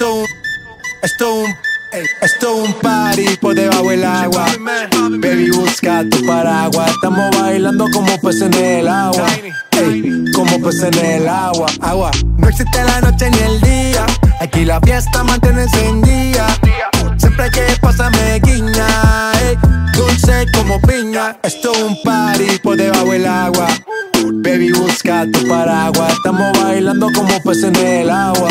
Esto un, esto un, esto un party por debajo del agua. Baby, busca tu paraguas. Estamos bailando como peces en el agua. Como peces en el agua. Agua. No existe la noche ni el día. Aquí la fiesta mantiene encendida. Siempre que pasarme guiña. ey, dulce como piña. Esto es un party por debajo del agua. Baby, busca tu paraguas. Estamos bailando como peces en el agua.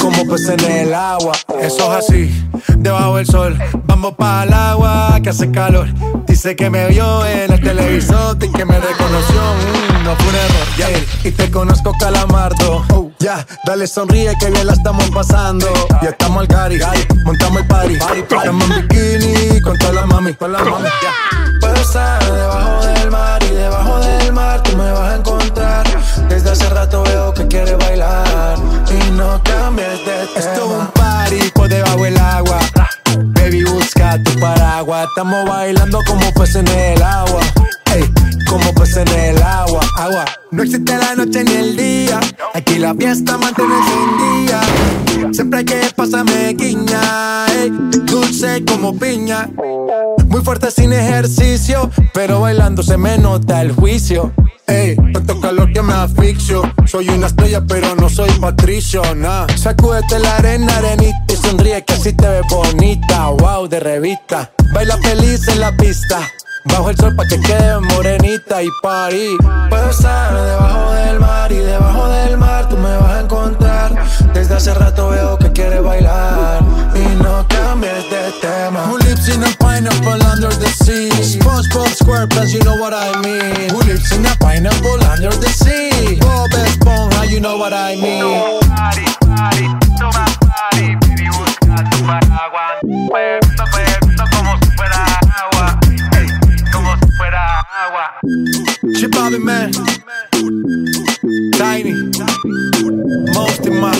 Como peces en el agua. Eso es así, debajo del sol. Vamos para el agua que hace calor. Dice que me vio en el televisor y que me reconoció. Mm, no fue un error. Y te conozco, Calamardo. Ya, dale sonríe que bien la estamos pasando. Ya estamos al cari, montamos el party. Estamos en bikini con toda la mami, con la mami. Estamos bailando como peces en el agua. Ey, como peces en el agua. Agua. No existe la noche ni el día. Aquí la fiesta mantiene encendida. Siempre hay que pasarme guiña. ey, dulce como piña. Muy fuerte sin ejercicio, pero bailando se me nota el juicio. Ey, tanto calor que me asfixio. Soy una estrella, pero no soy patricio, nah. Sacúdete la arena, arenita y sonríe que así te ves bonita. Wow, de revista. Baila feliz en la pista. Bajo el sol pa' que quede morenita y party. Puedo estar debajo del mar y debajo del mar tú me vas a encontrar. Desde hace rato veo que quieres bailar y no cambies de tema. Who lives in a pineapple under the sea? SpongeBob SquarePants, you know what I mean. Who lives in a pineapple under the sea? Bob Esponja, you know what I mean. Bobby Man, Tiny, Most of my.